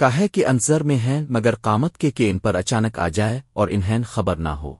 کا ہے کہ انصر میں ہیں مگر قامت کے کہ ان پر اچانک آ جائے اور انہیں خبر نہ ہو۔